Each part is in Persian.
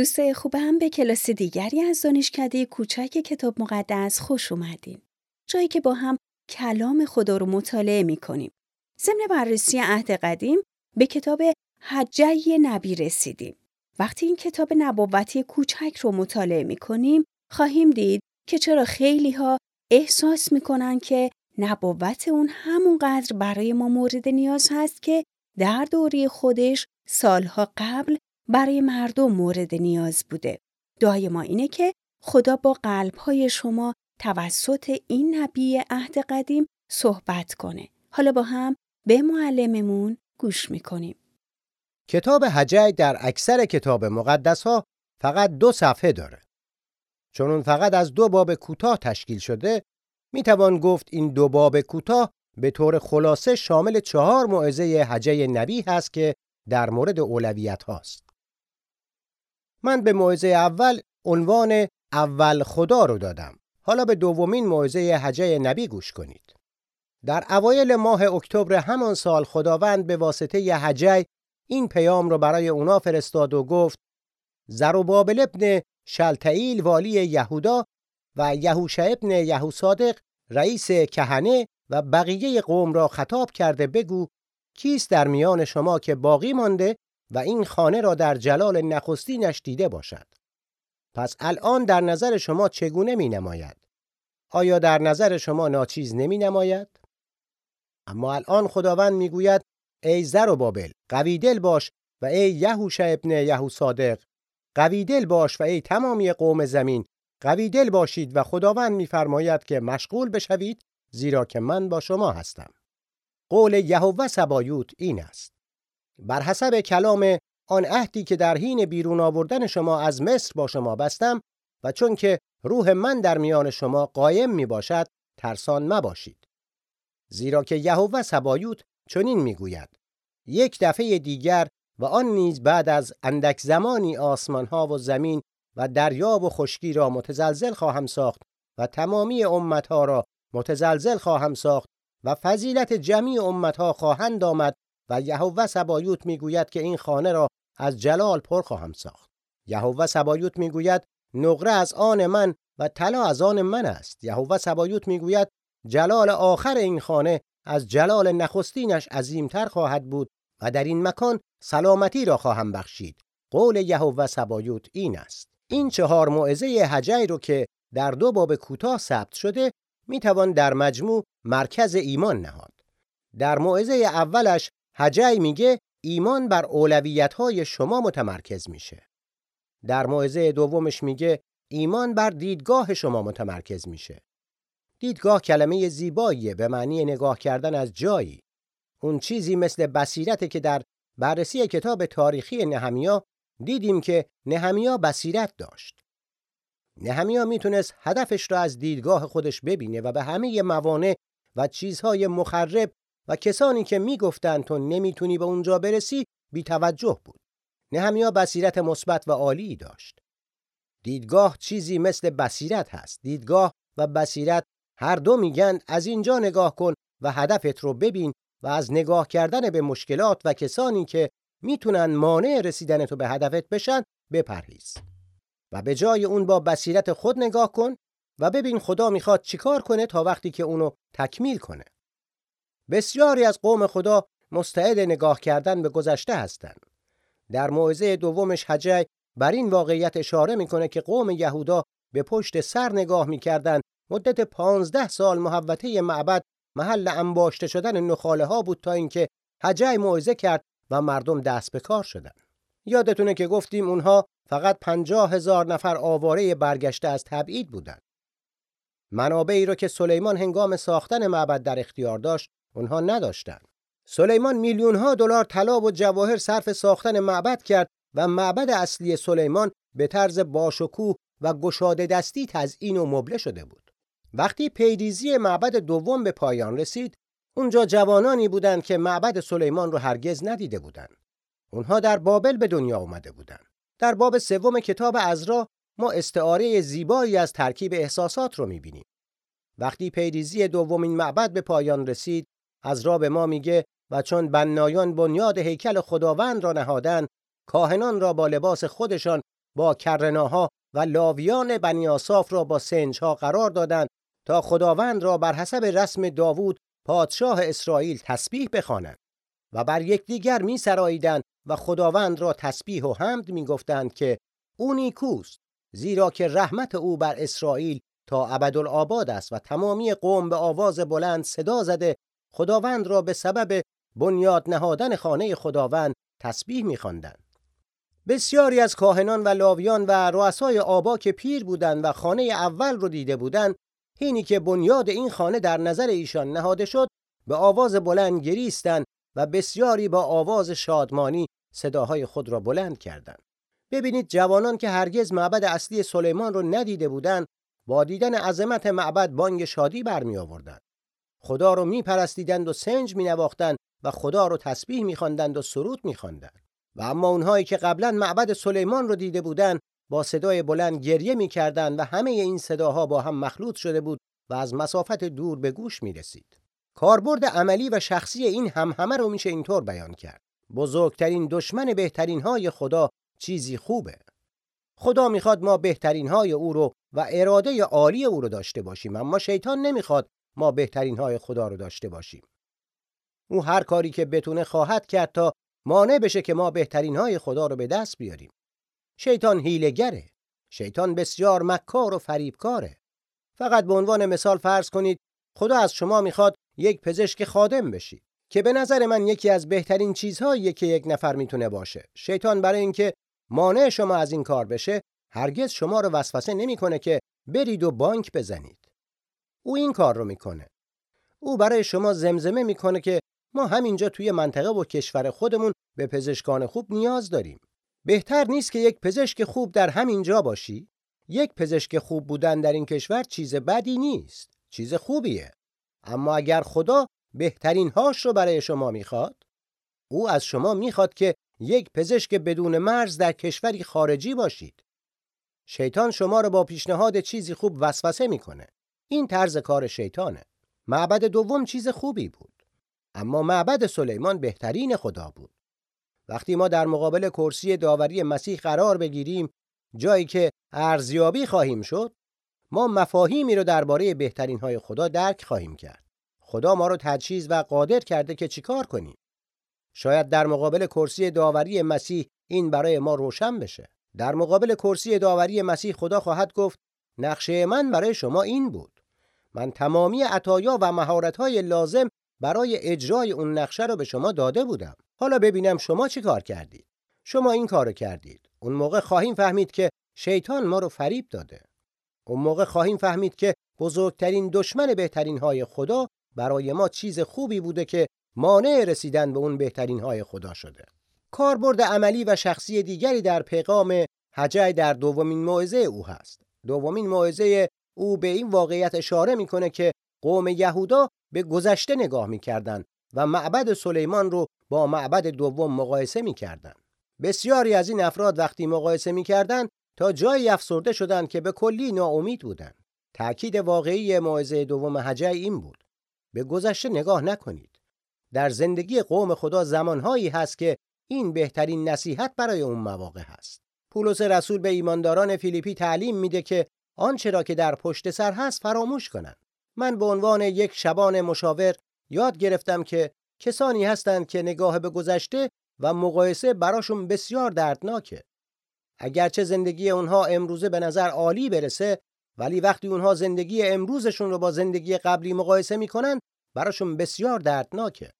دوستای خوبم به کلاس دیگری از دانشکده کوچک کتاب مقدس خوش اومدین. جایی که با هم کلام خدا رو مطالعه می کنیم. ضمن بررسی عهد قدیم به کتاب حجه نبی رسیدیم. وقتی این کتاب نبوتی کوچک رو مطالعه می کنیم، خواهیم دید که چرا خیلی ها احساس می‌کنن که نبوت اون همونقدر برای ما مورد نیاز هست که در دوره خودش سالها قبل برای مردم مورد نیاز بوده. دعای ما اینه که خدا با قلبهای شما توسط این نبی عهد قدیم صحبت کنه. حالا با هم به معلممون گوش می‌کنیم. کتاب حجی در اکثر کتاب مقدس ها فقط دو صفحه داره. چون اون فقط از دو باب کوتاه تشکیل شده می توان گفت این دو باب کوتاه به طور خلاصه شامل چهار موعظه حجه نبی هست که در مورد اولویت هاست. من به موعظه اول عنوان اول خدا رو دادم. حالا به دومین موعظه حجه نبی گوش کنید. در اوایل ماه اکتبر همان سال خداوند به واسطه ی این پیام رو برای اونا فرستاد و گفت زروبابل ابن شلتئیل والی یهودا و یهوشع ابن یهوصادق رئیس کهنه و بقیه قوم را خطاب کرده بگو کیست در میان شما که باقی مانده و این خانه را در جلال نخستینش دیده باشد. پس الان در نظر شما چگونه می نماید آیا در نظر شما ناچیز نمی نماید اما الان خداوند می‌گوید ای زر و بابل قوی دل باش و ای یهوشع ابن یهو صادق قوی دل باش و ای تمامی قوم زمین قوی دل باشید و خداوند میفرماید که مشغول بشوید زیرا که من با شما هستم. قول یهوه سبایوت این است. بر حسب کلام آن عهدی که در حین بیرون آوردن شما از مصر با شما بستم و چون که روح من در میان شما قایم می باشد ترسان مباشید. زیرا که یهوه سبایوت چنین می‌گوید یک دفعه دیگر و آن نیز بعد از اندک زمانی آسمان ها و زمین و دریا و خشکی را متزلزل خواهم ساخت و تمامی امتها را متزلزل خواهم ساخت و فضیلت جمیع امتها خواهند آمد و یهوه سبایوت می‌گوید که این خانه را از جلال پر خواهم ساخت. یهوه سبایوت می‌گوید نقره از آن من و طلا از آن من است. یهوه سبایوت می‌گوید جلال آخر این خانه از جلال نخستینش عظیمتر خواهد بود و در این مکان سلامتی را خواهم بخشید. قول یهوه سبایوت این است. این چهار موعظه حجی رو که در دو باب کوتاه ثبت شده می توان در مجموع مرکز ایمان نهاد. در موعظه اولش حجی میگه ایمان بر اولویت های شما متمرکز میشه. در موعظه دومش میگه ایمان بر دیدگاه شما متمرکز میشه. دیدگاه کلمه زیباییه به معنی نگاه کردن از جایی. اون چیزی مثل بصیرت که در بررسی کتاب تاریخی نهمیا دیدیم که نهمیا بصیرت داشت. نهمیا می‌تونست هدفش را از دیدگاه خودش ببینه و به همه موانع و چیزهای مخرب و کسانی که می‌گفتند تو نمی‌تونی به اونجا برسی بی توجه بود. نهمیا بصیرت مثبت و عالی داشت. دیدگاه چیزی مثل بصیرت هست. دیدگاه و بصیرت هر دو میگن از اینجا نگاه کن و هدفت رو ببین و از نگاه کردن به مشکلات و کسانی که می‌تونن مانع رسیدن تو به هدفت بشن بپرهیز و به جای اون با بصیرت خود نگاه کن و ببین خدا می‌خواد چیکار کنه تا وقتی که اونو تکمیل کنه بسیاری از قوم خدا مستعد نگاه کردن به گذشته هستند. در موعظه دومش حجی بر این واقعیت اشاره می‌کنه که قوم یهودا به پشت سر نگاه می‌کردند. مدت پانزده سال محوطه معبد محل انباشته شدن نخاله ها بود تا اینکه حجی موعظه کرد و مردم دست به کار شدن یادتونه که گفتیم اونها فقط پنجاه هزار نفر آواره برگشته از تبعید بودند. منابعی رو که سلیمان هنگام ساختن معبد در اختیار داشت اونها نداشتند. سلیمان میلیون ها دلار طلا و جواهر صرف ساختن معبد کرد و معبد اصلی سلیمان به طرز باشکوه و گشاده دستی تزئین و مبله شده بود. وقتی پیریزی معبد دوم به پایان رسید، اونجا جوانانی بودند که معبد سلیمان رو هرگز ندیده بودند. اونها در بابل به دنیا آمده بودند. در باب سوم کتاب ازرا ما استعاره زیبایی از ترکیب احساسات رو می‌بینیم. وقتی پیریزی دومین معبد به پایان رسید، ازرا به ما میگه و چون بنایان بنیاد هیکل خداوند را نهادن، کاهنان را با لباس خودشان با کرناها و لاویان بنی آصاف را با سنجها قرار دادند تا خداوند را بر حسب رسم داوود پادشاه اسرائیل تسبیح بخوانند. و بر یکدیگر می سراییدند و خداوند را تسبیح و حمد می گفتند که او نیکوست زیرا که رحمت او بر اسرائیل تا ابدالآباد است و تمامی قوم به آواز بلند صدا زده خداوند را به سبب بنیاد نهادن خانه خداوند تسبیح می‌خواندند. بسیاری از کاهنان و لاویان و رؤسای آبا که پیر بودند و خانه اول رو دیده بودند هینی که بنیاد این خانه در نظر ایشان نهاده شد به آواز بلند گریستند و بسیاری با آواز شادمانی صداهای خود را بلند کردند ببینید جوانان که هرگز معبد اصلی سلیمان رو ندیده بودند با دیدن عظمت معبد بانگ شادی برمی آوردند خدا رو میپرستیدند و سنج مینواختند و خدا رو تسبیح میخواندند و سرود میخواندند. و اما اونهایی که قبلا معبد سلیمان رو دیده بودند با صدای بلند گریه می‌کردند و همه این صداها با هم مخلوط شده بود و از مسافت دور به گوش می‌رسید. کاربرد عملی و شخصی این هم همه رو میشه اینطور بیان کرد. بزرگترین دشمن بهترین های خدا چیزی خوبه. خدا می‌خواد ما بهترین های او رو و اراده عالی او رو داشته باشیم اما شیطان نمی‌خواد ما بهترین های خدا رو داشته باشیم. او هر کاری که بتونه خواهد کرد تا مانع بشه که ما بهترین های خدا رو به دست بیاریم. شیطان هیلگره شیطان بسیار مکار و فریبکاره. فقط به عنوان مثال فرض کنید خدا از شما می‌خواد یک پزشک خادم بشید که به نظر من یکی از بهترین چیزهایی که یک نفر می‌تونه باشه. شیطان برای اینکه مانع شما از این کار بشه هرگز شما رو وسوسه نمی‌کنه که برید و بانک بزنید. او این کار رو می‌کنه. او برای شما زمزمه می‌کنه که ما همینجا توی منطقه و کشور خودمون به پزشکان خوب نیاز داریم. بهتر نیست که یک پزشک خوب در همین جا باشی؟ یک پزشک خوب بودن در این کشور چیز بدی نیست چیز خوبیه. اما اگر خدا بهترین هاش رو برای شما می‌خواد او از شما می‌خواد که یک پزشک بدون مرز در کشوری خارجی باشید. شیطان شما رو با پیشنهاد چیزی خوب وسوسه می‌کنه. این طرز کار شیطانه. معبد دوم چیز خوبی بود. اما معبد سلیمان بهترین خدا بود. وقتی ما در مقابل کرسی داوری مسیح قرار بگیریم جایی که ارزیابی خواهیم شد ما مفاهیمی رو درباره بهترین های خدا درک خواهیم کرد. خدا ما رو تجهیز و قادر کرده که چیکار کنیم. شاید در مقابل کرسی داوری مسیح این برای ما روشن بشه. در مقابل کرسی داوری مسیح خدا خواهد گفت نقشه من برای شما این بود. من تمامی عطایا و مهارت‌های لازم برای اجرای اون نقشه رو به شما داده بودم. حالا ببینم شما چی کار کردید. شما این کارو کردید. اون موقع خواهیم فهمید که شیطان ما رو فریب داده. اون موقع خواهیم فهمید که بزرگترین دشمن بهترین های خدا برای ما چیز خوبی بوده که مانع رسیدن به اون بهترین های خدا شده. کاربرد عملی و شخصی دیگری در پیغام حجای در دومین موعظه او هست. دومین موعظه او به این واقعیت اشاره می‌کنه که قوم یهودا به گذشته نگاه می‌کردند و معبد سلیمان رو با معبد دوم مقایسه می‌کردند. بسیاری از این افراد وقتی مقایسه می‌کردند تا جایی افسرده شدند که به کلی ناامید بودند. تأکید واقعی موعظه دوم حجی این بود به گذشته نگاه نکنید. در زندگی قوم خدا زمانهایی هست که این بهترین نصیحت برای اون مواقع هست. پولس رسول به ایمانداران فیلیپی تعلیم میده که آنچه را که در پشت سر هست فراموش کنند. من به عنوان یک شبان مشاور یاد گرفتم که کسانی هستند که نگاه به گذشته و مقایسه براشون بسیار دردناکه. اگرچه زندگی اونها امروزه به نظر عالی برسه ولی وقتی اونها زندگی امروزشون رو با زندگی قبلی مقایسه می‌کنن براشون بسیار دردناکه.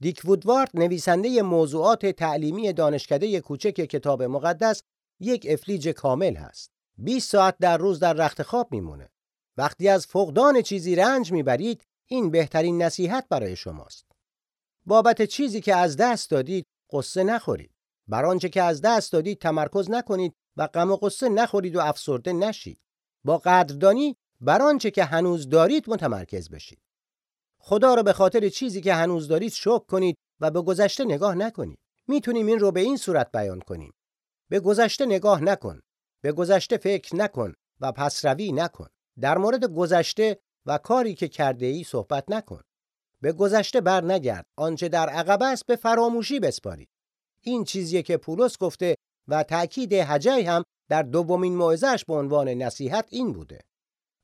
دیک وودوارد نویسنده موضوعات تعلیمی دانشکده کوچک کتاب مقدس یک افلیج کامل هست. 20 ساعت در روز در رخت خواب میمونه. وقتی از فقدان چیزی رنج می‌برید این بهترین نصیحت برای شماست. بابت چیزی که از دست دادید قصه نخورید. بر آنچه که از دست دادید تمرکز نکنید و غم و قصه نخورید و افسرده نشید. با قدردانی بر آنچه که هنوز دارید متمرکز بشید. خدا را به خاطر چیزی که هنوز دارید شکر کنید و به گذشته نگاه نکنید. می‌تونیم این رو به این صورت بیان کنیم. به گذشته نگاه نکن. به گذشته فکر نکن و پسروی نکن. در مورد گذشته و کاری که کرده ای صحبت نکن. به گذشته بر نگرد آنچه در عقب است به فراموشی بسپارید این چیزیه که پولس گفته و تأکید هجی هم در دومین موعظه‌اش به عنوان نصیحت این بوده.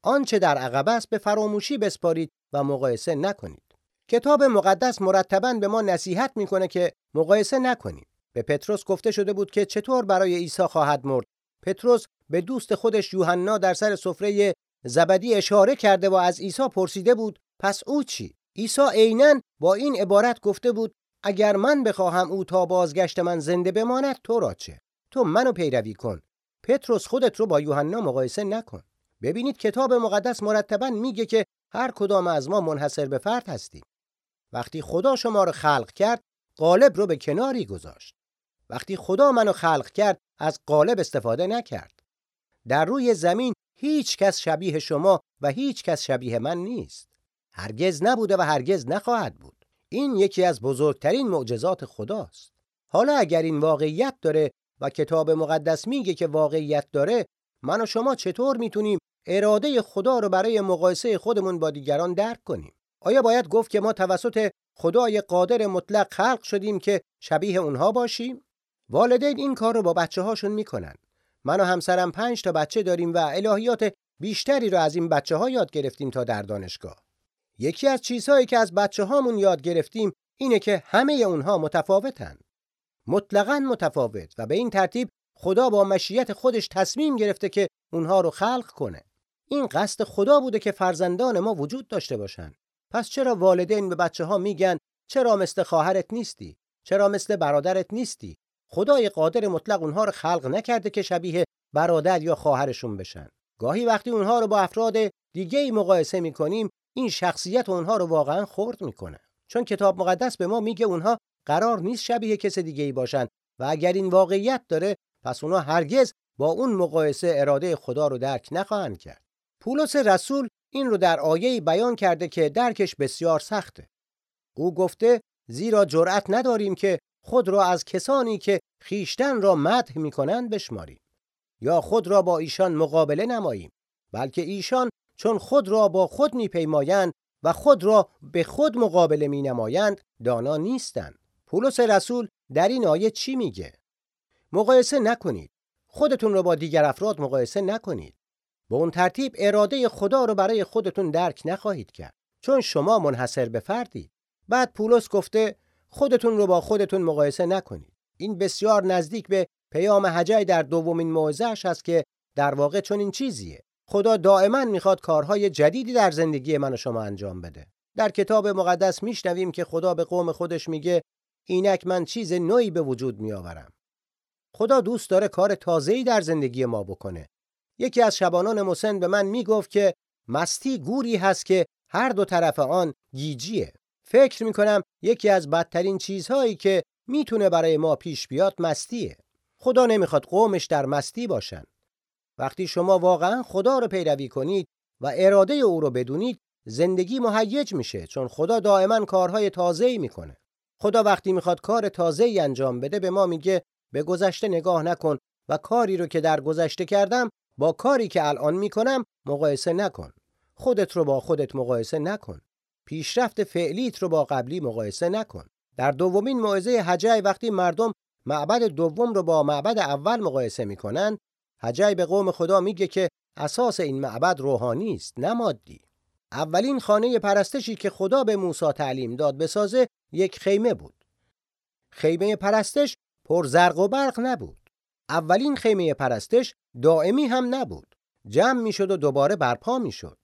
آنچه در عقب است به فراموشی بسپارید و مقایسه نکنید. کتاب مقدس مرتبا به ما نصیحت می‌کنه که مقایسه نکنیم. به پتروس گفته شده بود که چطور برای عیسی خواهد مرد؟ پتروس به دوست خودش یوحنا در سر سفره زبدی اشاره کرده و از عیسی پرسیده بود پس او چی؟ عیسی عینا با این عبارت گفته بود اگر من بخواهم او تا بازگشت من زنده بماند تو را چه؟ تو منو پیروی کن. پتروس خودت رو با یوحنا مقایسه نکن. ببینید کتاب مقدس مرتبا میگه که هر کدام از ما منحصر به فرد هستیم. وقتی خدا شما رو خلق کرد قالب رو به کناری گذاشت. وقتی خدا منو خلق کرد از قالب استفاده نکرد. در روی زمین هیچ کس شبیه شما و هیچ کس شبیه من نیست. هرگز نبوده و هرگز نخواهد بود. این یکی از بزرگترین معجزات خداست. حالا اگر این واقعیت داره و کتاب مقدس میگه که واقعیت داره من و شما چطور می‌تونیم اراده خدا رو برای مقایسه خودمون با دیگران درک کنیم؟ آیا باید گفت که ما توسط خدای قادر مطلق خلق شدیم که شبیه اونها باشیم؟ والدین این کار رو با بچه هاشون می‌کنن. من و همسرم پنج تا بچه داریم و الهیات بیشتری رو از این بچه ها یاد گرفتیم تا در دانشگاه. یکی از چیزهایی که از بچه هامون یاد گرفتیم اینه که همه اونها متفاوتن. مطلقا متفاوت و به این ترتیب خدا با مشیت خودش تصمیم گرفته که اونها رو خلق کنه. این قصد خدا بوده که فرزندان ما وجود داشته باشن. پس چرا والدین به بچه ها میگن چرا مثل خواهرت نیستی؟ چرا مثل برادرت نیستی؟ خدای قادر مطلق اونها رو خلق نکرده که شبیه برادر یا خواهرشون بشن. گاهی وقتی اونها رو با افراد دیگه ای مقایسه می‌کنیم این شخصیت اونها رو واقعا خرد می‌کنه. چون کتاب مقدس به ما میگه اونها قرار نیست شبیه کس دیگه ای باشن و اگر این واقعیت داره پس اونها هرگز با اون مقایسه اراده خدا رو درک نخواهند کرد. پولس رسول این رو در آیه بیان کرده که درکش بسیار سخته. او گفته زیرا جرأت نداریم که خود را از کسانی که خیشتن را مدح می‌کنند بشماریم یا خود را با ایشان مقابله نماییم بلکه ایشان چون خود را با خود میپیمایند و خود را به خود مقابله می نمایند دانا نیستند. پولس رسول در این آیه چی میگه؟ مقایسه نکنید. خودتون رو با دیگر افراد مقایسه نکنید. به اون ترتیب اراده خدا رو برای خودتون درک نخواهید کرد. چون شما منحصر به فردید. بعد پولس گفته خودتون رو با خودتون مقایسه نکنید. این بسیار نزدیک به پیام حجای در دومین موعظه‌اش است که در واقع چون این چیزیه. خدا دائما می‌خواد کارهای جدیدی در زندگی من و شما انجام بده. در کتاب مقدس میشنویم که خدا به قوم خودش میگه اینک من چیز نوعی به وجود میآورم. خدا دوست داره کار تازه‌ای در زندگی ما بکنه. یکی از شبانان مسن به من می‌گفت که مستی گوری هست که هر دو طرف آن گیجیه. فکر می‌کنم یکی از بدترین چیزهایی که می‌تونه برای ما پیش بیاد مستیه. خدا نمی‌خواد قومش در مستی باشن. وقتی شما واقعا خدا رو پیروی کنید و اراده او رو بدونید زندگی مهیج میشه چون خدا دائما کارهای تازه‌ای می‌کنه. خدا وقتی می‌خواد کار تازه‌ای انجام بده به ما میگه به گذشته نگاه نکن و کاری رو که در گذشته کردم با کاری که الان می‌کنم مقایسه نکن. خودت رو با خودت مقایسه نکن. پیشرفت فعلیت رو با قبلی مقایسه نکن. در دومین موعظه حجای وقتی مردم معبد دوم رو با معبد اول مقایسه می‌کنن حجای به قوم خدا میگه که اساس این معبد روحانی است نه مادی. اولین خانه پرستشی که خدا به موسی تعلیم داد بسازه یک خیمه بود. خیمه پرستش پر زرق و برق نبود. اولین خیمه پرستش دائمی هم نبود. جمع می‌شد و دوباره برپا می‌شد.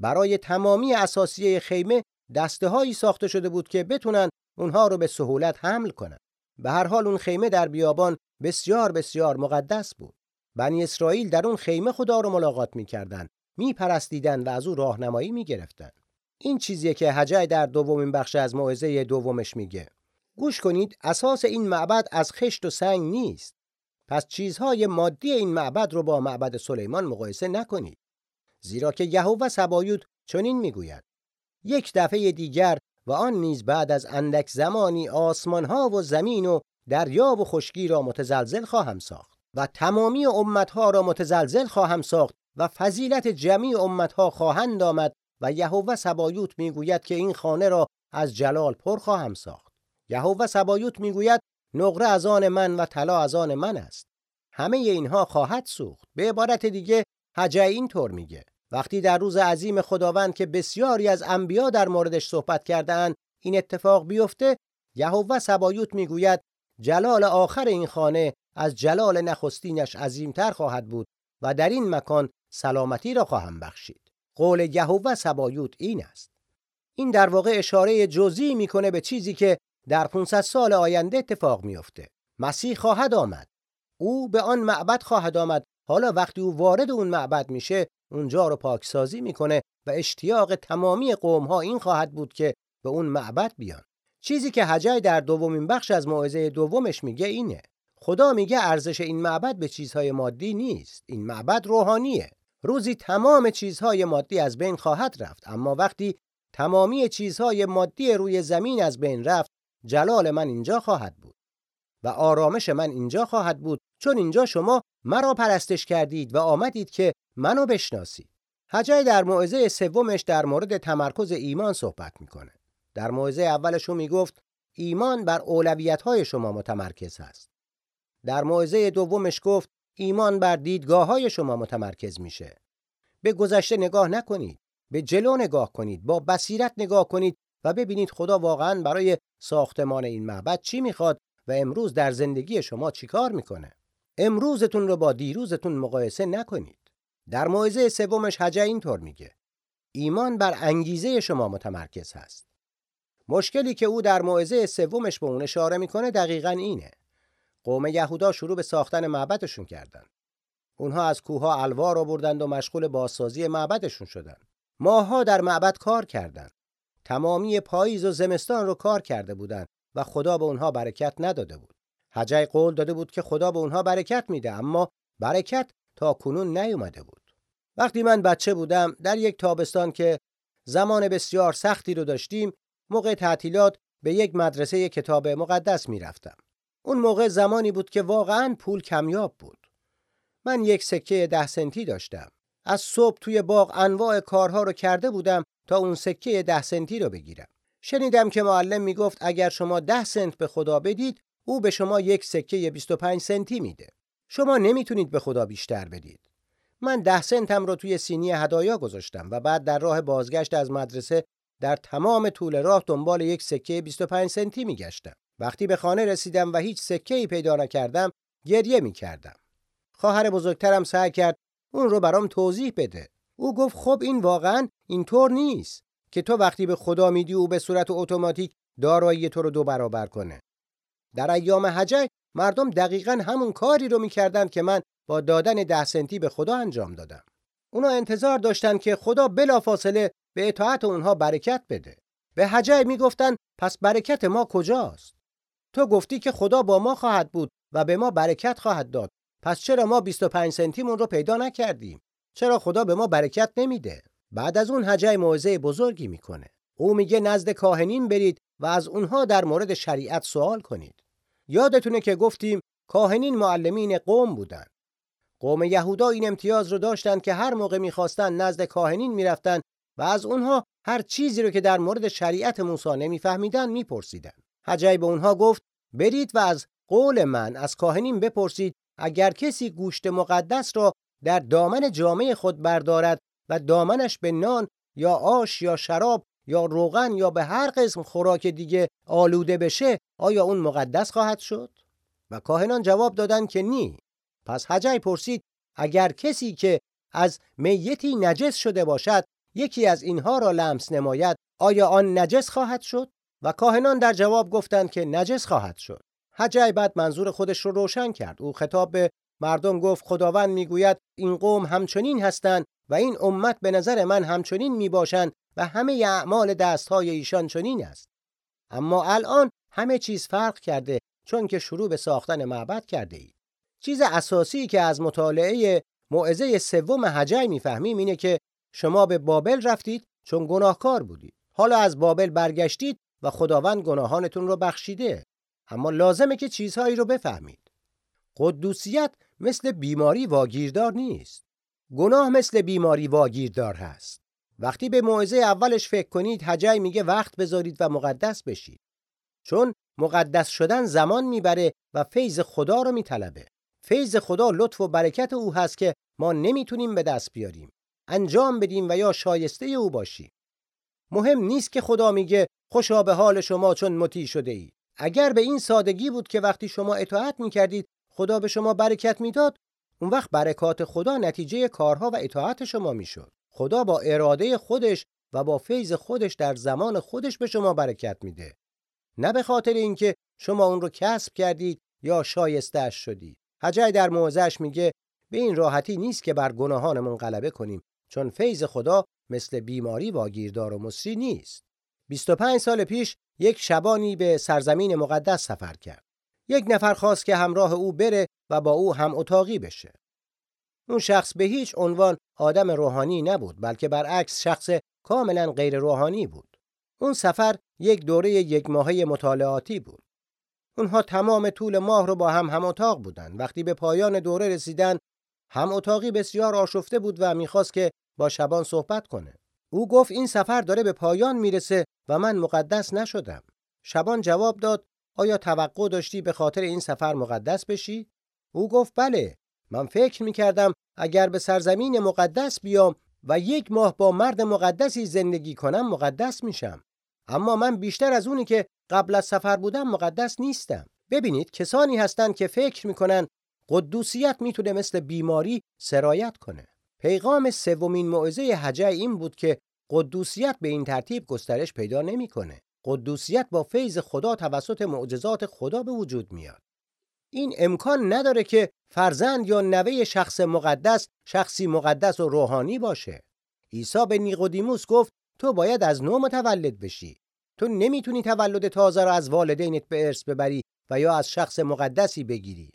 برای تمامی اساسیه خیمه دسته هایی ساخته شده بود که بتونن اونها رو به سهولت حمل کنن. به هر حال اون خیمه در بیابان بسیار بسیار مقدس بود. بنی اسرائیل در اون خیمه خدا رو ملاقات می‌کردند میپرستیدن و از او راهنمایی می‌گرفتن. این چیزیه که حجای در دومین بخش از موعظه دومش میگه. گوش کنید اساس این معبد از خشت و سنگ نیست. پس چیزهای مادی این معبد رو با معبد سلیمان مقایسه نکنید. زیرا که یهوه سبایوت چنین می‌گوید. یک دفعه دیگر و آن نیز بعد از اندک زمانی آسمان ها و زمین و دریا و خشکی را متزلزل خواهم ساخت و تمامی امتها را متزلزل خواهم ساخت و فضیلت جمعی امتها خواهند آمد و یهوه سبایوت می‌گوید که این خانه را از جلال پر خواهم ساخت. یهوه سبایوت می‌گوید نقره از آن من و طلا از آن من است. همه اینها خواهد سوخت. به عبارت دیگه حجای طور میگه وقتی در روز عظیم خداوند که بسیاری از انبیا در موردش صحبت کردهاند این اتفاق بیفته یهوه سبایوت می‌گوید جلال آخر این خانه از جلال نخستینش عظیمتر خواهد بود و در این مکان سلامتی را خواهم بخشید. قول یهوه سبایوت این است. این در واقع اشاره جزئی می‌کنه به چیزی که در 500 سال آینده اتفاق میفته مسیح خواهد آمد. او به آن معبد خواهد آمد. حالا وقتی او وارد اون معبد میشه اونجا رو پاکسازی می‌کنه و اشتیاق تمامی قوم ها این خواهد بود که به اون معبد بیان. چیزی که حجای در دومین بخش از موعظه دومش میگه اینه. خدا میگه ارزش این معبد به چیزهای مادی نیست. این معبد روحانیه. روزی تمام چیزهای مادی از بین خواهد رفت. اما وقتی تمامی چیزهای مادی روی زمین از بین رفت جلال من اینجا خواهد بود و آرامش من اینجا خواهد بود چون اینجا شما مرا پرستش کردید و آمدید که منو بشناسید. حجای در موعظه سومش در مورد تمرکز ایمان صحبت می‌کنه. در موعظه اولش او می‌گفت ایمان بر اولویت های شما متمرکز است. در موعظه دومش گفت ایمان بر دیدگاه های شما متمرکز میشه. به گذشته نگاه نکنید به جلو نگاه کنید با بصیرت نگاه کنید و ببینید خدا واقعا برای ساختمان این معبد چی می‌خواد و امروز در زندگی شما چیکار می‌کنه. امروزتون رو با دیروزتون مقایسه نکنید. در موعظه سومش حجه اینطور میگه. ایمان بر انگیزه شما متمرکز هست. مشکلی که او در موعظه سومش به اون اشاره می‌کنه دقیقا اینه. قوم یهودا شروع به ساختن معبدشون کردند اونها از کوها الوار آوردند و مشغول بازسازی معبدشون شدند ماها در معبد کار کردند تمامی پاییز و زمستان رو کار کرده بودند و خدا به اونها برکت نداده بود. حجای قول داده بود که خدا به اونها برکت میده اما برکت تا کنون نیومده بود. وقتی من بچه بودم در یک تابستان که زمان بسیار سختی رو داشتیم موقع تعطیلات به یک مدرسه کتاب مقدس می‌رفتم. اون موقع زمانی بود که واقعا پول کمیاب بود. من یک سکه ده سنتی داشتم. از صبح توی باغ انواع کارها رو کرده بودم تا اون سکه ده سنتی رو بگیرم. شنیدم که معلم می‌گفت اگر شما ده سنت به خدا بدید او به شما یک سکه 25 سنتی میده. شما نمی‌تونید به خدا بیشتر بدید. من ده سنتم رو توی سینی هدایا گذاشتم و بعد در راه بازگشت از مدرسه در تمام طول راه دنبال یک سکه 25 سنتی میگشتم. وقتی به خانه رسیدم و هیچ سکه ای پیدا نکردم گریه می‌کردم. خواهر بزرگترم سعی کرد اون رو برام توضیح بده. او گفت خب این واقعا اینطور نیست که تو وقتی به خدا میدی او به صورت اتوماتیک دارایی تو رو دو برابر کنه. در ایام حجه مردم دقیقا همون کاری رو می‌کردند که من با دادن ده سنتی به خدا انجام دادم. اونا انتظار داشتن که خدا بلافاصله به اطاعت اونها برکت بده. به حجه می‌گفتن پس برکت ما کجاست؟ تو گفتی که خدا با ما خواهد بود و به ما برکت خواهد داد. پس چرا ما 25 سنتیمون رو پیدا نکردیم؟ چرا خدا به ما برکت نمیده؟ بعد از اون حجه موعظه بزرگی می‌کنه. او میگه نزد کاهنین برید و از اونها در مورد شریعت سوال کنید. یادتونه که گفتیم کاهنین معلمین قوم بودن قوم یهودا این امتیاز رو داشتن که هر موقع می‌خواستن نزد کاهنین می‌رفتن و از اونها هر چیزی رو که در مورد شریعت موسی نمیفهمیدن میپرسیدن حجی به اونها گفت برید و از قول من از کاهنین بپرسید اگر کسی گوشت مقدس را در دامن جامعه خود بردارد و دامنش به نان یا آش یا شراب یا روغن یا به هر قسم خوراک دیگه آلوده بشه آیا اون مقدس خواهد شد؟ و کاهنان جواب دادند که نی. پس حجی پرسید اگر کسی که از میتی نجس شده باشد یکی از اینها را لمس نماید آیا آن نجس خواهد شد؟ و کاهنان در جواب گفتند که نجس خواهد شد. حجی بعد منظور خودش رو روشن کرد. او خطاب به مردم گفت خداوند می‌گوید این قوم همچنین هستند و این امت به نظر من همچنین می‌باشند و همه اعمال دستهای ایشان چنین است. اما الان همه چیز فرق کرده چون که شروع به ساختن معبد کرده اید. چیز اساسی که از مطالعه موعظه سوم حجی می‌فهمیم اینه که شما به بابل رفتید چون گناهکار بودید. حالا از بابل برگشتید و خداوند گناهانتون رو بخشیده. اما لازمه که چیزهایی رو بفهمید. قدوسیت مثل بیماری واگیردار نیست. گناه مثل بیماری واگیردار هست. وقتی به موعظه اولش فکر کنید حجی میگه وقت بذارید و مقدس بشید چون مقدس شدن زمان می‌بره و فیض خدا رو میطلبه. فیض خدا لطف و برکت او هست که ما نمی‌تونیم به دست بیاریم. انجام بدیم و یا شایسته او باشیم. مهم نیست که خدا میگه خوشا به حال شما چون مطیع شده ای. اگر به این سادگی بود که وقتی شما اطاعت می‌کردید خدا به شما برکت می‌داد اون وقت برکات خدا نتیجه کارها و اطاعت شما می‌شد. خدا با اراده خودش و با فیض خودش در زمان خودش به شما برکت میده. نه به خاطر اینکه شما اون رو کسب کردید یا شایستهش شدید. حجای در موعظه‌اش میگه به این راحتی نیست که بر گناهانمون غلبه کنیم چون فیض خدا مثل بیماری واگیردار و مصری نیست. 25 سال پیش یک شبانی به سرزمین مقدس سفر کرد. یک نفر خواست که همراه او بره و با او هم اتاقی بشه. اون شخص به هیچ عنوان آدم روحانی نبود بلکه برعکس شخص کاملا غیر روحانی بود. اون سفر یک دوره یک ماهه مطالعاتی بود. اونها تمام طول ماه رو با هم هم اتاق بودن. وقتی به پایان دوره رسیدن هم اتاقی بسیار آشفته بود و می‌خواست که با شبان صحبت کنه. او گفت این سفر داره به پایان می‌رسه و من مقدس نشدم. شبان جواب داد آیا توقع داشتی به خاطر این سفر مقدس بشی؟ او گفت بله من فکر می‌کردم اگر به سرزمین مقدس بیام و یک ماه با مرد مقدسی زندگی کنم مقدس میشم. اما من بیشتر از اونی که قبل از سفر بودم مقدس نیستم. ببینید کسانی هستند که فکر می‌کنن قدوسیت می‌تونه مثل بیماری سرایت کنه. پیغام سومین موعظه حجه این بود که قدوسیت به این ترتیب گسترش پیدا نمی‌کنه. قدوسیت با فیض خدا توسط معجزات خدا به وجود میاد. این امکان نداره که فرزند یا نوه شخص مقدس شخصی مقدس و روحانی باشه. عیسی به نیقودیموس گفت تو باید از نو متولد بشی. تو نمی‌تونی تولد تازه را از والدینت به ارث ببری و یا از شخص مقدسی بگیری.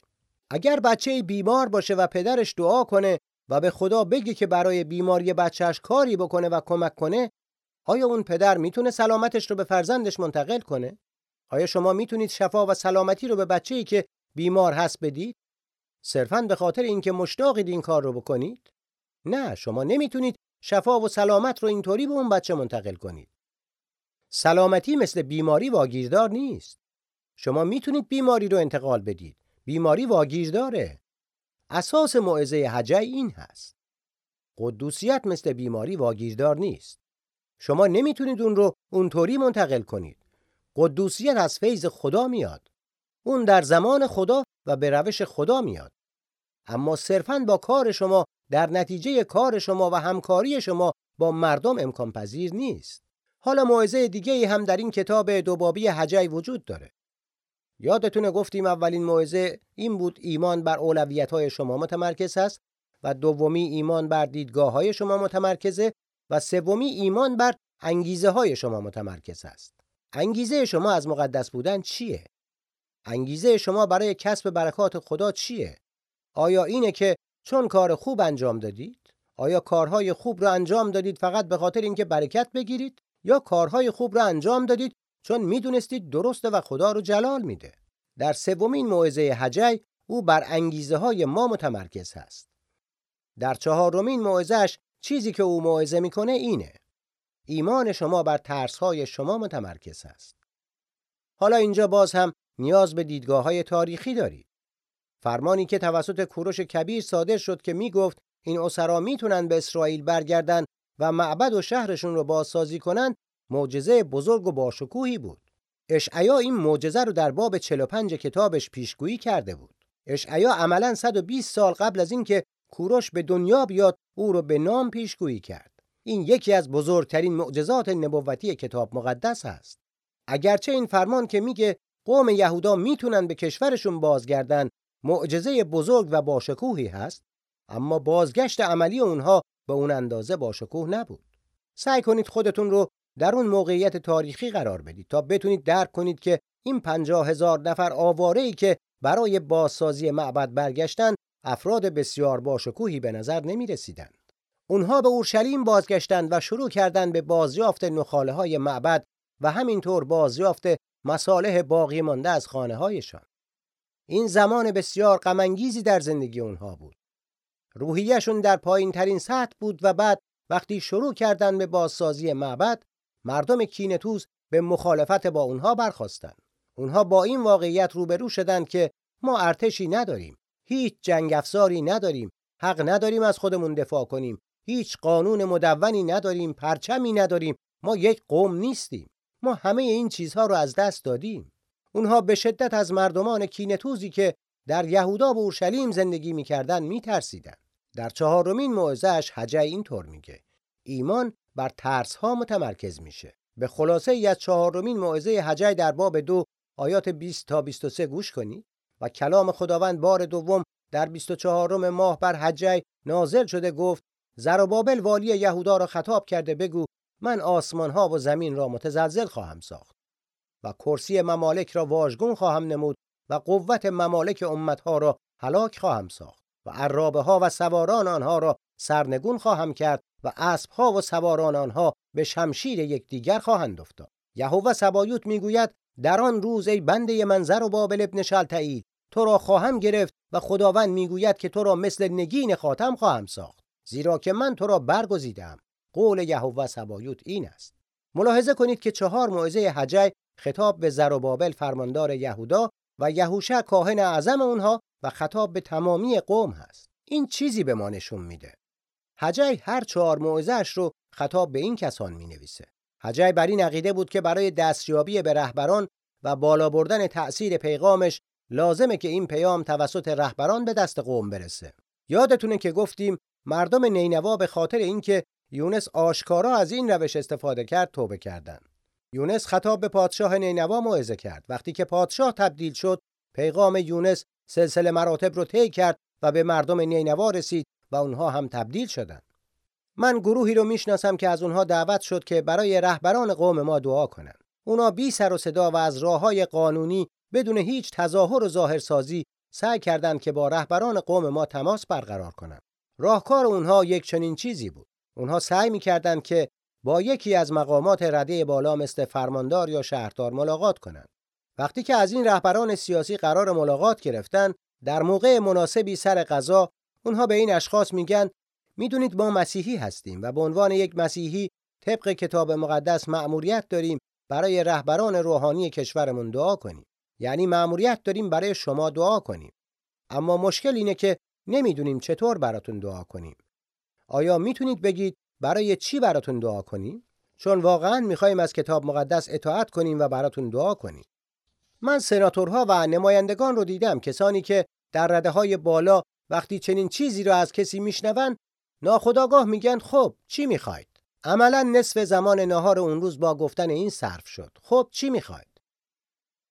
اگر بچه بیمار باشه و پدرش دعا کنه و به خدا بگه که برای بیماری بچهش کاری بکنه و کمک کنه آیا اون پدر می‌تونه سلامتش رو به فرزندش منتقل کنه؟ آیا شما می‌تونید شفا و سلامتی رو به بچه‌ای که بیمار هست بدید؟ صرفاً به خاطر اینکه مشتاقید این کار رو بکنید؟ نه، شما نمی‌تونید شفا و سلامت رو اینطوری به اون بچه منتقل کنید. سلامتی مثل بیماری واگیردار نیست. شما می‌تونید بیماری رو انتقال بدید. بیماری واگیرداره. اساس موعظه حجه این هست. قدوسیت مثل بیماری واگیردار نیست. شما نمی‌تونید اون رو اونطوری منتقل کنید. قدوسیت از فیض خدا میاد. اون در زمان خدا و به روش خدا میاد. اما صرفاً با کار شما در نتیجه کار شما و همکاری شما با مردم امکان پذیر نیست. حالا موعظه دیگه هم در این کتاب دوبابی حجی وجود داره. یادتونه گفتیم اولین موعظه این بود ایمان بر اولویت های شما متمرکز است و دومی ایمان بر دیدگاه های شما متمرکزه و سومی ایمان بر انگیزه های شما متمرکز است. انگیزه شما از مقدس بودن چیه؟ انگیزه شما برای کسب برکات خدا چیه؟ آیا اینه که چون کار خوب انجام دادید؟ آیا کارهای خوب را انجام دادید فقط به خاطر اینکه برکت بگیرید یا کارهای خوب را انجام دادید چون می‌دونستید درسته و خدا رو جلال میده؟ در سومین موعظه حجی او بر انگیزه های ما متمرکز هست. در چهارمین موعظهش چیزی که او موعظه می‌کنه اینه. ایمان شما بر ترسهای شما متمرکز است. حالا اینجا باز هم نیاز به دیدگاه های تاریخی دارید. فرمانی که توسط کوروش کبیر صادر شد که می‌گفت این اسرا می‌تونن به اسرائیل برگردن و معبد و شهرشون رو بازسازی کنن معجزه بزرگ و باشکوهی بود. اشعیا این معجزه رو در باب 45 کتابش پیشگویی کرده بود. اشعیا عملا 120 سال قبل از اینکه کوروش به دنیا بیاد او رو به نام پیشگویی کرد. این یکی از بزرگترین معجزات نبوتی کتاب مقدس است. اگرچه این فرمان که میگه قوم یهودا می‌تونن به کشورشون بازگردن معجزه بزرگ و باشکوهی هست اما بازگشت عملی اونها به اون اندازه باشکوه نبود سعی کنید خودتون رو در اون موقعیت تاریخی قرار بدید تا بتونید درک کنید که این پنجاه هزار نفر آواره ای که برای بازسازی معبد برگشتن افراد بسیار باشکوهی به نظر نمی رسیدند. اونها به اورشلیم بازگشتند و شروع کردند به بازیافت نخاله های معبد و همینطور بازیافت مصالح باقی مانده از خانه هایشان. این زمان بسیار غمانگیزی در زندگی اونها بود. روحیشون در پایین ترین سطح بود و بعد وقتی شروع کردن به بازسازی معبد مردم کینتوز به مخالفت با اونها برخواستند. اونها با این واقعیت روبرو شدند که ما ارتشی نداریم هیچ جنگ افزاری نداریم حق نداریم از خودمون دفاع کنیم هیچ قانون مدونی نداریم پرچمی نداریم ما یک قوم نیستیم ما همه این چیزها رو از دست دادیم. اونها به شدت از مردمان کینتوزی که در یهودا و اورشلیم زندگی می‌کردن میترسیدن. در چهارمین موعظه‌اش حجی اینطور میگه ایمان بر ترس ها متمرکز میشه. به خلاصه ای از چهارمین موعظه حجی در باب دو آیات 20 تا 23 گوش کنید و کلام خداوند بار دوم در 24 ماه بر حجی نازل شده گفت زربابل والی یهودا را خطاب کرده بگو من آسمان ها و زمین را متزلزل خواهم ساخت و کرسی ممالک را واژگون خواهم نمود و قوت ممالک امتها را هلاک خواهم ساخت و عرابه ها و سواران آنها را سرنگون خواهم کرد و اسب ها و سواران آنها به شمشیر یکدیگر خواهند افتاد. یهوه سبایوت می‌گوید در آن روز ای بنده منظر و بابل ابن شلتعیل تو را خواهم گرفت و خداوند می‌گوید که تو را مثل نگین خاتم خواهم ساخت زیرا که من تو را برگزیدم قول یهوه سبایوت این است ملاحظه کنید که چهار موعظه حجی خطاب به زربابل فرماندار یهودا و یهوشع کاهن اعظم اونها و خطاب به تمامی قوم هست این چیزی به ما نشون میده حجی هر چهار موعظه‌اش رو خطاب به این کسان می نویسه. حجی بر این عقیده بود که برای دستیابی به رهبران و بالا بردن تأثیر پیغامش لازمه که این پیام توسط رهبران به دست قوم برسه. یادتونه که گفتیم مردم نینوا به خاطر اینکه یونس آشکارا از این روش استفاده کرد توبه کردند. یونس خطاب به پادشاه نینوا موعظه کرد. وقتی که پادشاه تبدیل شد، پیغام یونس سلسله مراتب رو طی کرد و به مردم نینوا رسید و اونها هم تبدیل شدند. من گروهی رو می‌شناسم که از اونها دعوت شد که برای رهبران قوم ما دعا کنند. اونا بی سر و صدا و از راههای قانونی بدون هیچ تظاهر و ظاهرسازی سعی کردند که با رهبران قوم ما تماس برقرار کنند. راهکار اونها یک چنین چیزی بود. اونها سعی می‌کردند که با یکی از مقامات رده بالا مثل فرماندار یا شهردار ملاقات کنند. وقتی که از این رهبران سیاسی قرار ملاقات گرفتن، در موقع مناسبی سر قضا اونها به این اشخاص میگن می‌دونید ما مسیحی هستیم و به عنوان یک مسیحی طبق کتاب مقدس مأموریت داریم برای رهبران روحانی کشورمون دعا کنیم. یعنی مأموریت داریم برای شما دعا کنیم. اما مشکل اینه که نمی‌دونیم چطور براتون دعا کنیم. آیا می‌تونید بگید برای چی براتون دعا کنیم؟ چون واقعا می‌خوایم از کتاب مقدس اطاعت کنیم و براتون دعا کنیم. من سناتورها و نمایندگان رو دیدم کسانی که در رده های بالا وقتی چنین چیزی رو از کسی میشنون ناخداگاه میگن خب چی می‌خواید؟ عملا نصف زمان نهار اون روز با گفتن این صرف شد. خب چی می‌خواید؟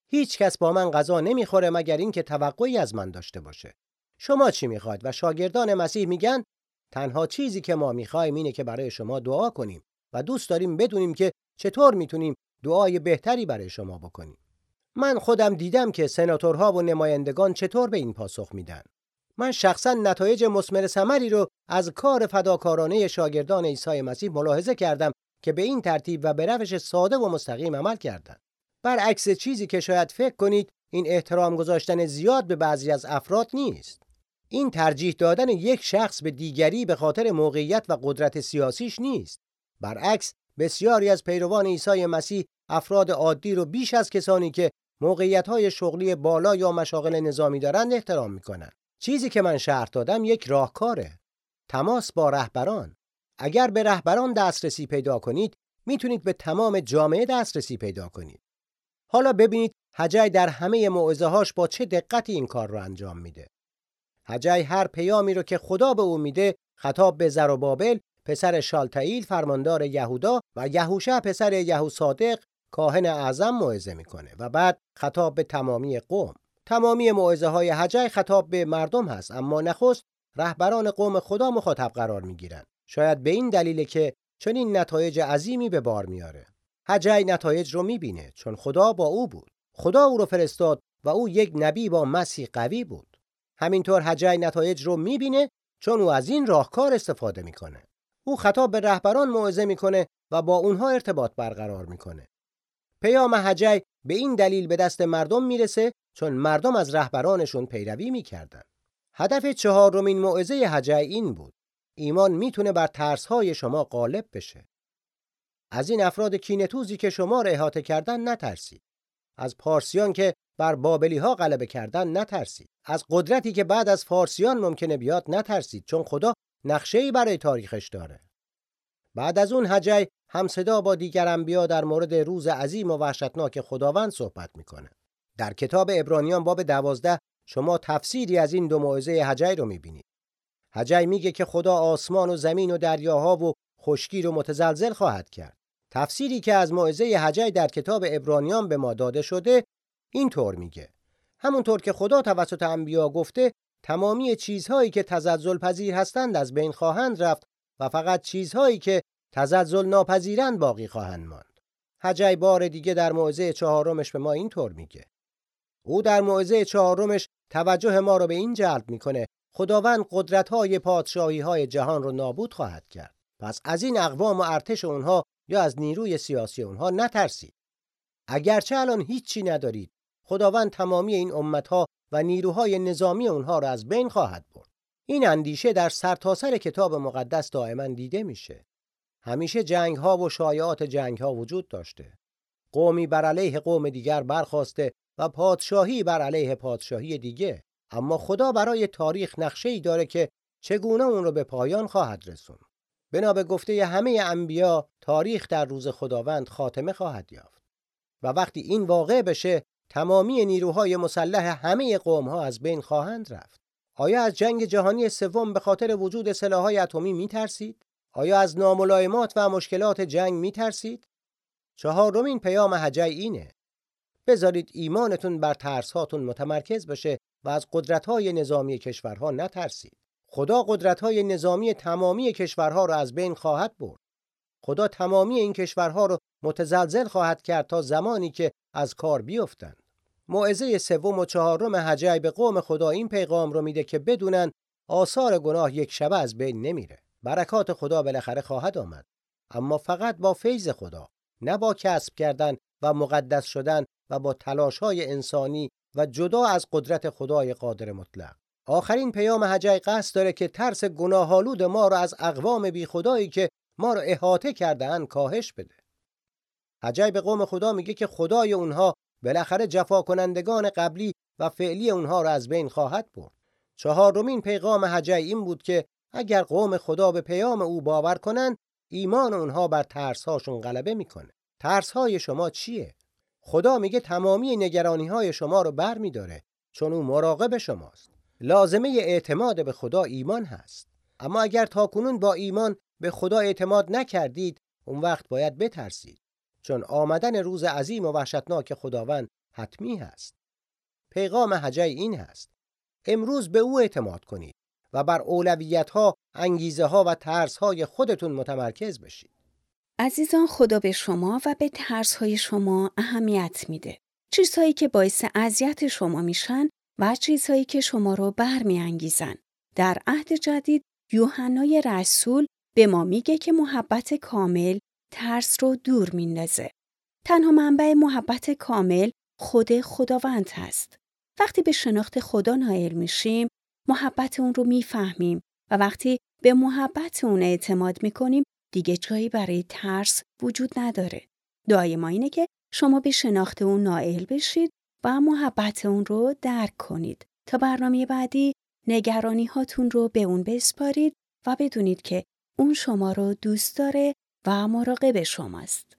هیچ کس با من غذا نمی‌خوره مگر اینکه توقعی از من داشته باشه. شما چی می‌خواید؟ و شاگردان مسیح میگن تنها چیزی که ما می‌خوایم اینه که برای شما دعا کنیم و دوست داریم بدونیم که چطور می‌تونیم دعای بهتری برای شما بکنیم من خودم دیدم که سناتورها و نمایندگان چطور به این پاسخ میدن من شخصا نتایج مسمر ثمری رو از کار فداکارانه شاگردان عیسی مسیح ملاحظه کردم که به این ترتیب و به روش ساده و مستقیم عمل کردند. برعکس چیزی که شاید فکر کنید این احترام گذاشتن زیاد به بعضی از افراد نیست. این ترجیح دادن یک شخص به دیگری به خاطر موقعیت و قدرت سیاسیش نیست. برعکس بسیاری از پیروان عیسی مسیح افراد عادی رو بیش از کسانی که موقعیت‌های شغلی بالا یا مشاغل نظامی دارند احترام می‌کنند. چیزی که من شرط دادم یک راهکاره. تماس با رهبران. اگر به رهبران دسترسی پیدا کنید، می‌تونید به تمام جامعه دسترسی پیدا کنید. حالا ببینید حجی در همه موعظه هاش با چه دقتی این کار رو انجام میده. حجی هر پیامی رو که خدا به او میده خطاب به زربابل پسر شالتایل فرماندار یهودا و یهوشع پسر یهوصادق کاهن اعظم موعظه می‌کنه و بعد خطاب به تمامی قوم. تمامی موعظه های حجی خطاب به مردم هست اما نخست رهبران قوم خدا مخاطب قرار می‌گیرند. شاید به این دلیل که چنین نتایج عظیمی به بار میاره حجی نتایج رو می‌بینه چون خدا با او بود. خدا او رو فرستاد و او یک نبی با مسیح قوی بود. همینطور حجی نتایج رو می‌بینه چون او از این راهکار استفاده می‌کنه او خطاب به رهبران موعظه می‌کنه و با اونها ارتباط برقرار می‌کنه پیام حجی به این دلیل به دست مردم می‌رسه چون مردم از رهبرانشون پیروی می‌کردن. هدف چهارمین موعظه حجی این بود. ایمان می‌تونه بر ترسهای شما غالب بشه. از این افراد کینتوزی که شما را احاطه کردن نترسید. از پارسیان که بر بابلی ها غلبه کردن نترسید. از قدرتی که بعد از فارسیان ممکنه بیاد نترسید چون خدا نقشه ای برای تاریخش داره. بعد از اون حجی همصدا با دیگر انبیا در مورد روز عظیم و وحشتناک خداوند صحبت می‌کنه. در کتاب ابرانیان باب دوازده شما تفسیری از این دو موعظه حجی رو می‌بینید. حجی میگه که خدا آسمان و زمین و دریاها و خشکی رو متزلزل خواهد کرد. تفسیری که از موعظه حجی در کتاب ابرانیان به ما داده شده اینطور میگه همونطور که خدا توسط انبیا گفته تمامی چیزهایی که تزلزل پذیر هستند از بین خواهند رفت و فقط چیزهایی که تزلزل ناپذیرند باقی خواهند ماند. حجی بار دیگه در موعظه چهارمش به ما اینطور میگه. او در موعظه چهارمش توجه ما رو به این جلب می‌کنه خداوند قدرت‌های پادشاهی‌های جهان رو نابود خواهد کرد. پس از این اقوام و ارتش اونها یا از نیروی سیاسی اونها نترسید. اگرچه الان هیچی ندارید خداوند تمامی این امتها و نیروهای نظامی اونها را از بین خواهد برد. این اندیشه در سرتاسر سر کتاب مقدس دائما دیده میشه. همیشه جنگ ها و شایعات جنگ ها وجود داشته. قومی بر علیه قوم دیگر برخواسته و پادشاهی بر علیه پادشاهی دیگه. اما خدا برای تاریخ نقشه ای داره که چگونه اون رو به پایان خواهد رسون. بنا به گفته همه انبیا تاریخ در روز خداوند خاتمه خواهد یافت. و وقتی این واقع بشه تمامی نیروهای مسلح همه قوم ها از بین خواهند رفت. آیا از جنگ جهانی سوم به خاطر وجود سلاح‌های اتمی میترسید؟ آیا از ناملایمات و مشکلات جنگ میترسید؟ چهارمین پیام حجی اینه. بذارید ایمانتون بر ترسهاتون متمرکز بشه و از قدرت‌های نظامی کشورها نترسید. خدا قدرت‌های نظامی تمامی کشورها را از بین خواهد برد. خدا تمامی این کشورها رو متزلزل خواهد کرد تا زمانی که از کار بیفتند. موعظه سوم و چهارم حجی به قوم خدا این پیغام رو میده که بدونن آثار گناه یک شبه از بین نمیره. برکات خدا بالاخره خواهد آمد. اما فقط با فیض خدا، نه با کسب کردن و مقدس شدن و با تلاش های انسانی و جدا از قدرت خدای قادر مطلق. آخرین پیام حجی قصد داره که ترس گناهالود ما را از اقوام بی خدایی که ما را احاطه کردهاند کاهش بده. حجی به قوم خدا میگه که خدای اونها بالاخره جفا کنندگان قبلی و فعلی اونها را از بین خواهد برد. چهارمین پیغام حجی این بود که اگر قوم خدا به پیام او باور کنند ایمان اونها بر ترسهاشون غلبه می‌کنه. ترسهای شما چیه؟ خدا میگه تمامی نگرانی های شما رو بر میداره چون او مراقب شماست. لازمه اعتماد به خدا ایمان هست. اما اگر تاکنون با ایمان به خدا اعتماد نکردید اون وقت باید بترسید. چون آمدن روز عظیم و وحشتناک خداوند حتمی هست. پیغام حجی این هست. امروز به او اعتماد کنید و بر اولویت ها، انگیزه ها و ترس های خودتون متمرکز بشید. عزیزان خدا به شما و به ترس های شما اهمیت میده. چیزهایی که باعث اذیت شما میشن و چیزهایی که شما رو برمیانگیزن. در عهد جدید یوحنای رسول به ما میگه که محبت کامل ترس رو دور میندازه. تنها منبع محبت کامل خود خداوند هست. وقتی به شناخت خدا نائل میشیم، محبت اون رو می‌فهمیم و وقتی به محبت اون اعتماد می‌کنیم، دیگه جایی برای ترس وجود نداره. دعای ما اینه که شما به شناخت اون نائل بشید و محبت اون رو درک کنید تا برنامه بعدی نگرانی هاتون رو به اون بسپارید و بدونید که اون شما رو دوست داره و مراقب شماست.